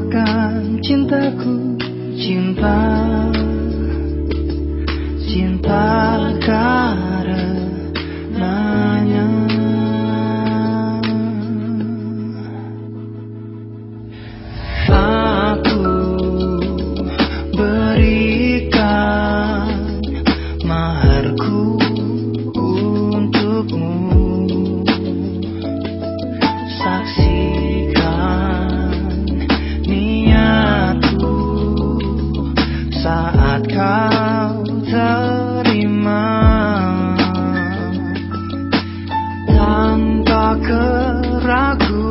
kuatkan cintaku, cinta, cinta kau terima tanpa keraguan.